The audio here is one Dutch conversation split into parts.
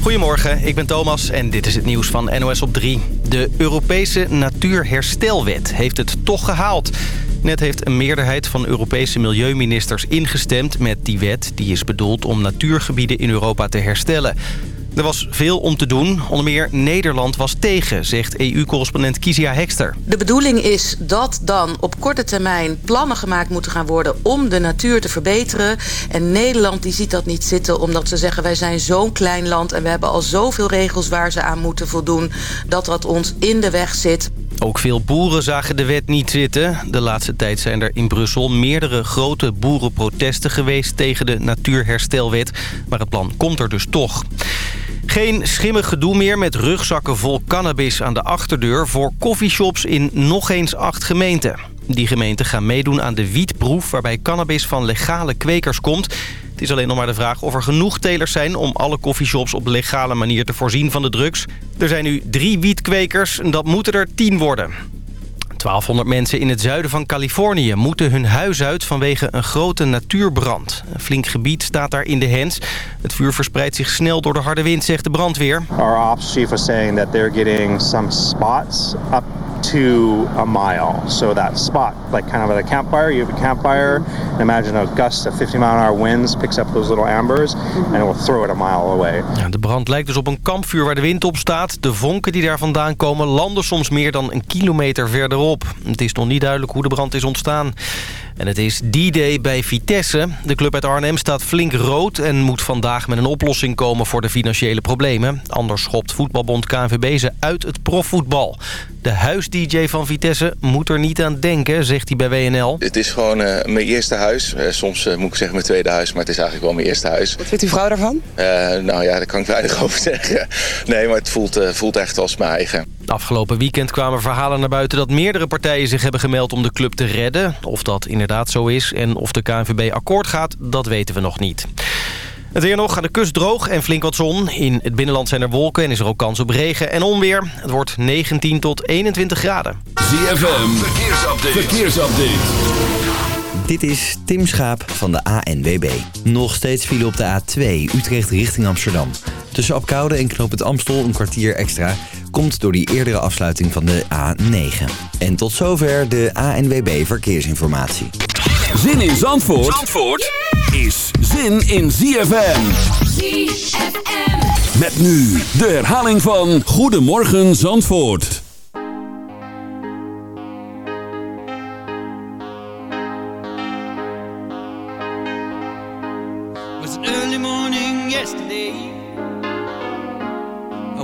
Goedemorgen, ik ben Thomas en dit is het nieuws van NOS op 3. De Europese Natuurherstelwet heeft het toch gehaald. Net heeft een meerderheid van Europese milieuministers ingestemd met die wet. Die is bedoeld om natuurgebieden in Europa te herstellen. Er was veel om te doen. Onder meer Nederland was tegen, zegt EU-correspondent Kizia Hekster. De bedoeling is dat dan op korte termijn plannen gemaakt moeten gaan worden... om de natuur te verbeteren. En Nederland die ziet dat niet zitten omdat ze zeggen... wij zijn zo'n klein land en we hebben al zoveel regels waar ze aan moeten voldoen... dat dat ons in de weg zit. Ook veel boeren zagen de wet niet zitten. De laatste tijd zijn er in Brussel meerdere grote boerenprotesten geweest... tegen de natuurherstelwet. Maar het plan komt er dus toch. Geen schimmig gedoe meer met rugzakken vol cannabis aan de achterdeur... voor coffeeshops in nog eens acht gemeenten. Die gemeenten gaan meedoen aan de wietproef... waarbij cannabis van legale kwekers komt. Het is alleen nog maar de vraag of er genoeg telers zijn... om alle coffeeshops op legale manier te voorzien van de drugs. Er zijn nu drie wietkwekers dat moeten er tien worden. 1200 mensen in het zuiden van Californië moeten hun huis uit vanwege een grote natuurbrand. Een flink gebied staat daar in de hens. Het vuur verspreidt zich snel door de harde wind, zegt de brandweer. To a mile. So that spot, like kind of at a campfire, you have a campfire. Imagine a gust of 50 mile an hour winds picks up those little ambers and it will throw it a mile away. Ja, de brand lijkt dus op een kampvuur waar de wind op staat. De vonken die daar vandaan komen landen soms meer dan een kilometer verderop. Het is nog niet duidelijk hoe de brand is ontstaan. En het is D-Day bij Vitesse. De club uit Arnhem staat flink rood en moet vandaag met een oplossing komen voor de financiële problemen. Anders schopt voetbalbond KNVB ze uit het profvoetbal. De huis-dj van Vitesse moet er niet aan denken, zegt hij bij WNL. Het is gewoon uh, mijn eerste huis. Uh, soms uh, moet ik zeggen mijn tweede huis, maar het is eigenlijk wel mijn eerste huis. Wat vindt uw vrouw daarvan? nou ja, daar kan ik weinig over zeggen. Nee, maar het voelt, voelt echt als mijn eigen. Afgelopen weekend kwamen verhalen naar buiten dat meerdere partijen zich hebben gemeld om de club te redden. Of dat inderdaad zo is en of de KNVB akkoord gaat, dat weten we nog niet. Het weer nog aan de kust droog en flink wat zon. In het binnenland zijn er wolken en is er ook kans op regen en onweer. Het wordt 19 tot 21 graden. ZFM, verkeersupdate. verkeersupdate. Dit is Tim Schaap van de ANWB. Nog steeds file op de A2 Utrecht richting Amsterdam. Tussen Apkoude en Knoop het Amstel een kwartier extra... komt door die eerdere afsluiting van de A9. En tot zover de ANWB Verkeersinformatie. Zin in Zandvoort, Zandvoort is zin in ZFM. ZFM. Met nu de herhaling van Goedemorgen Zandvoort.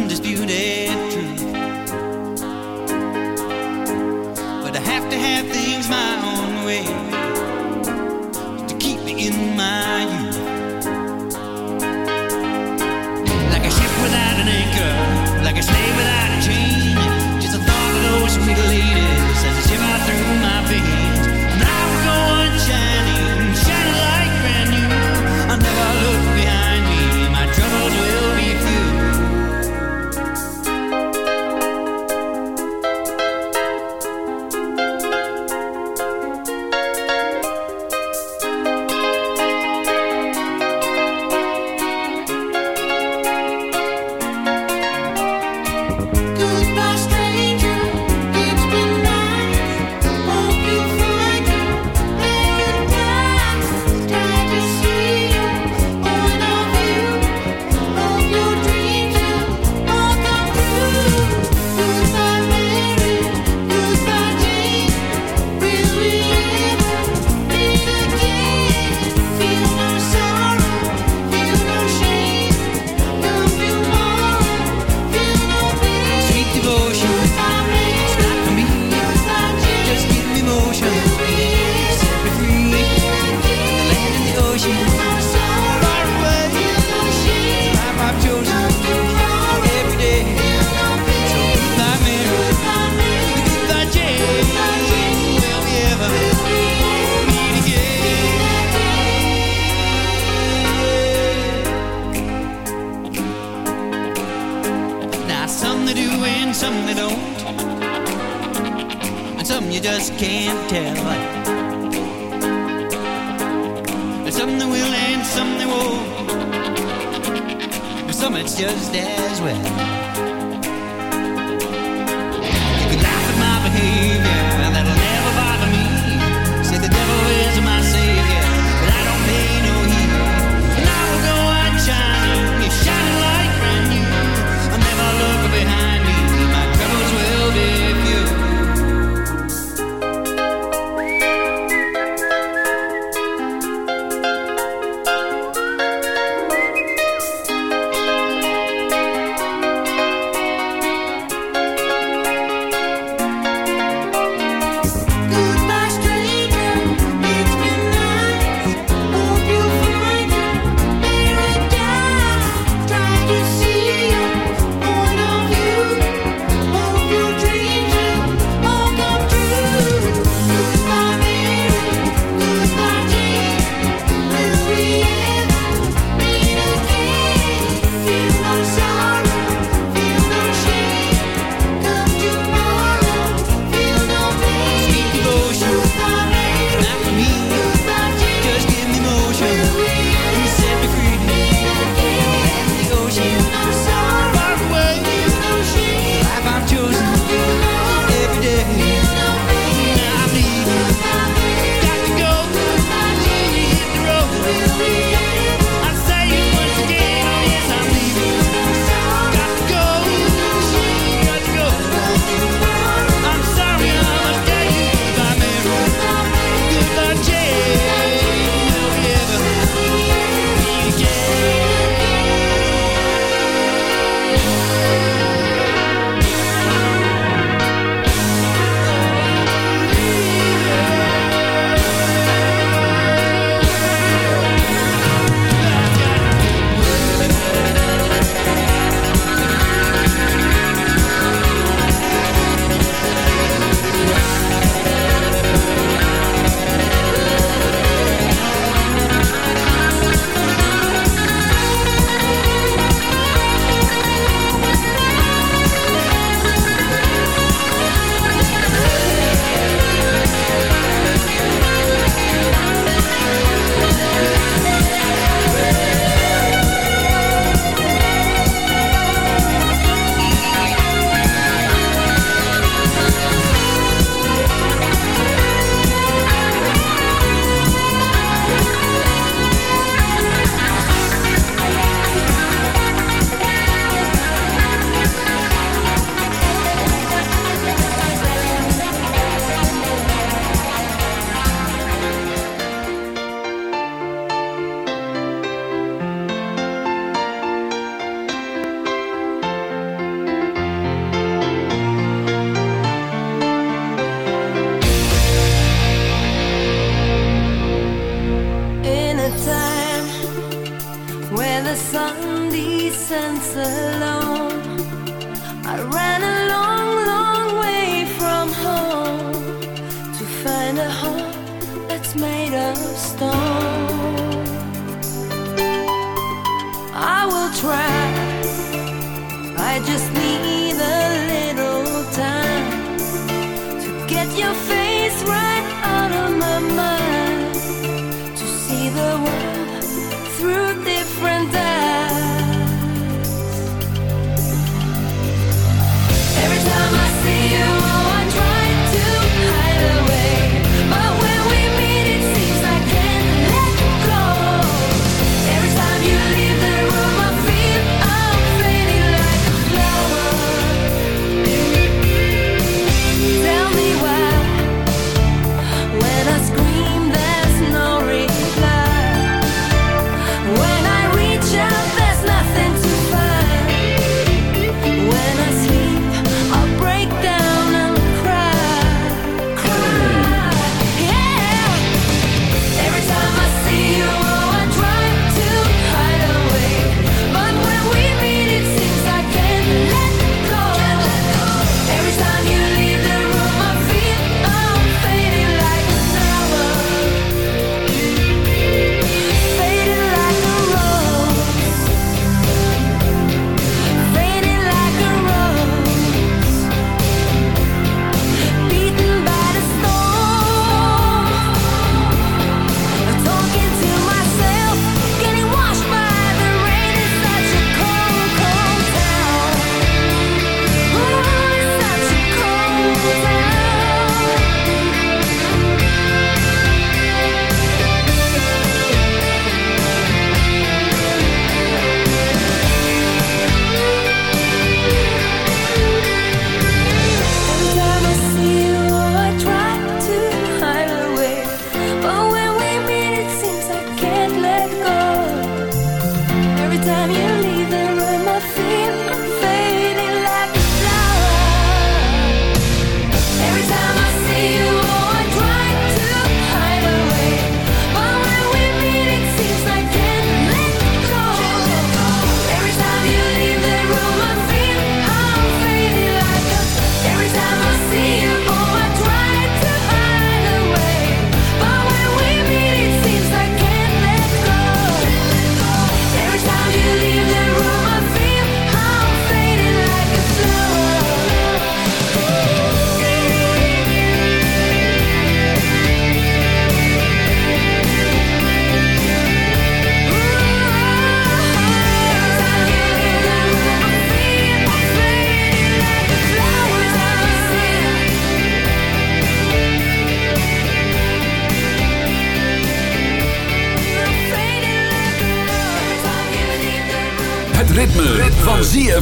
undisputed truth. But I have to have things my own way to keep me in my youth. Like a ship without an anchor, like a slave without a chain. Just the thought of those sweet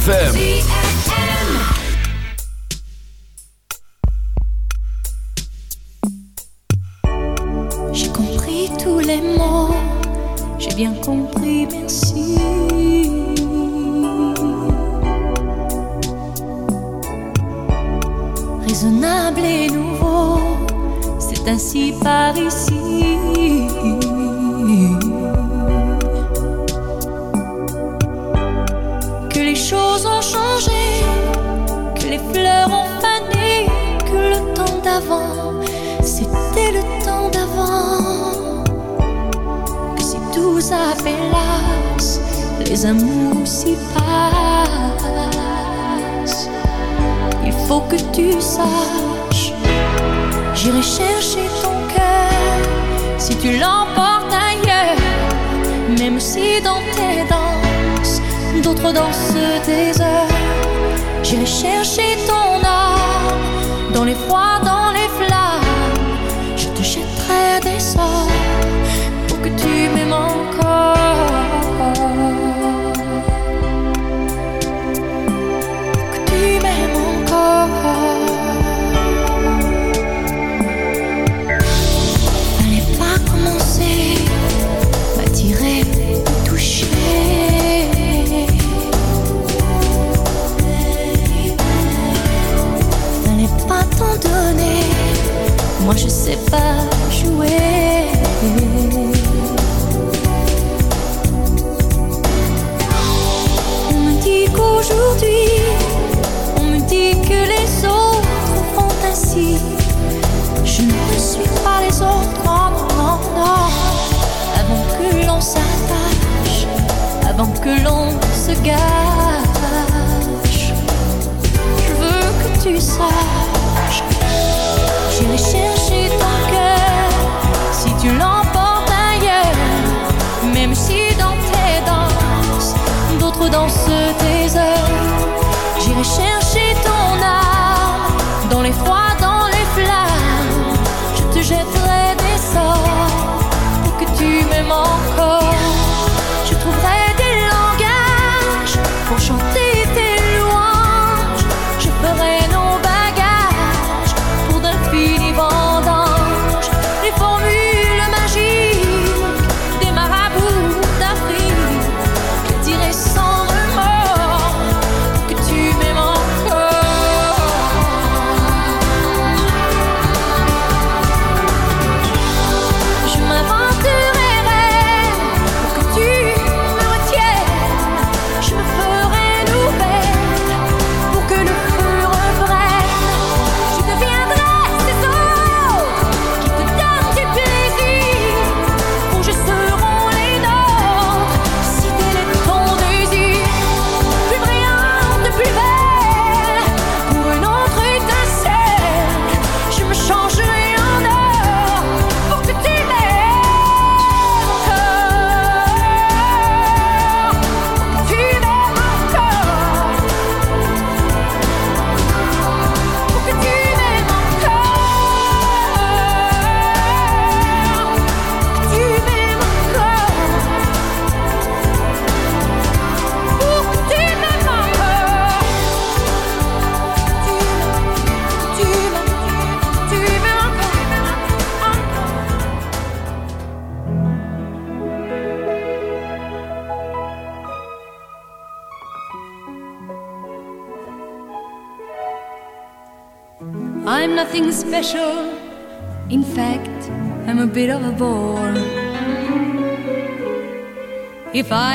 ZFM.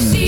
ZFM.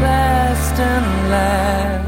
last and last.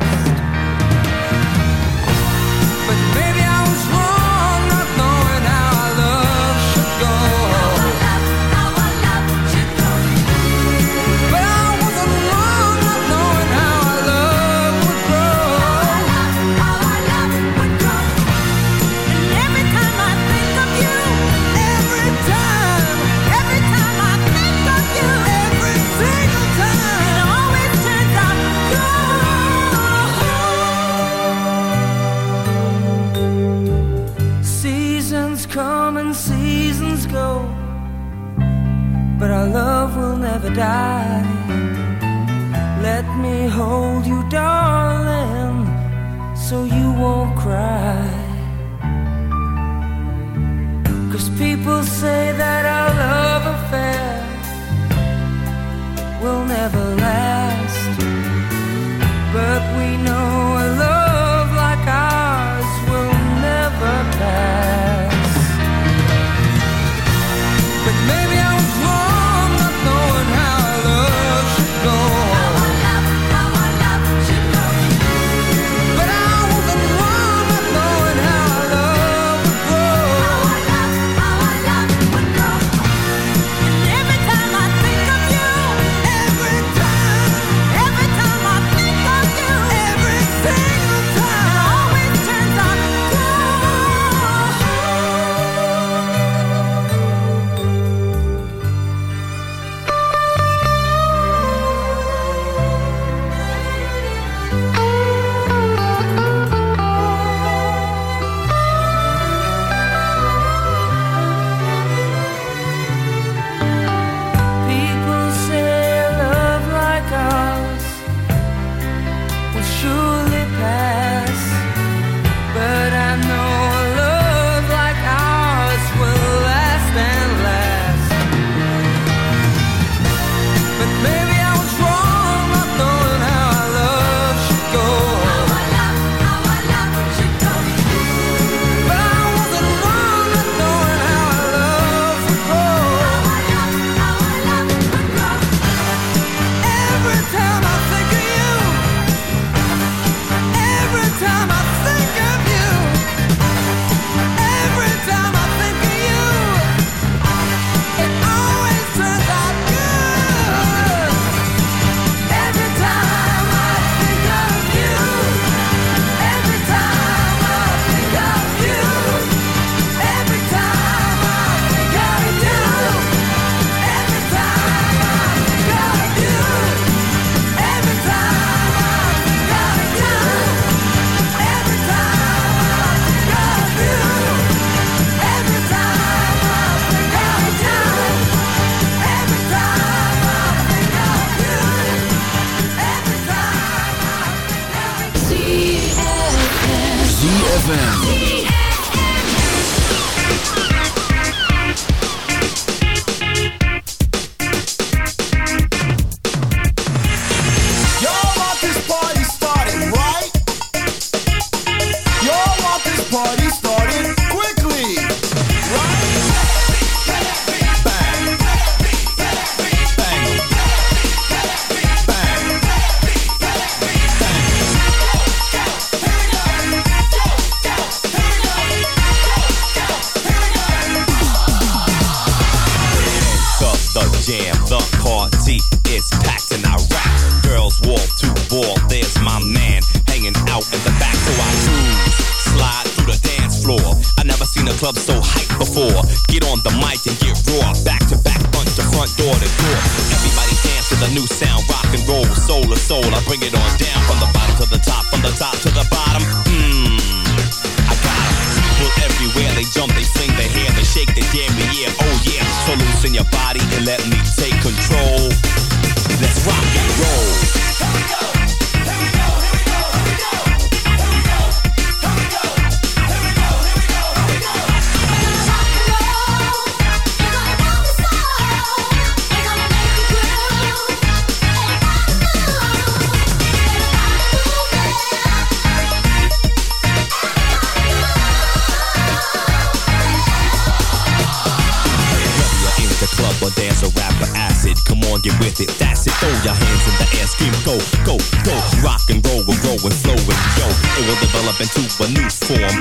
ZFM.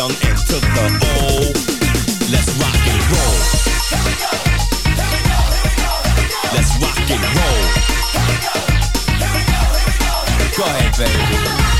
young and to the O. Let's rock and roll. Here we go. Here we go. Here we go. Here we go. Let's rock and roll. Here we go. Here we go. Here we go. go ahead, baby.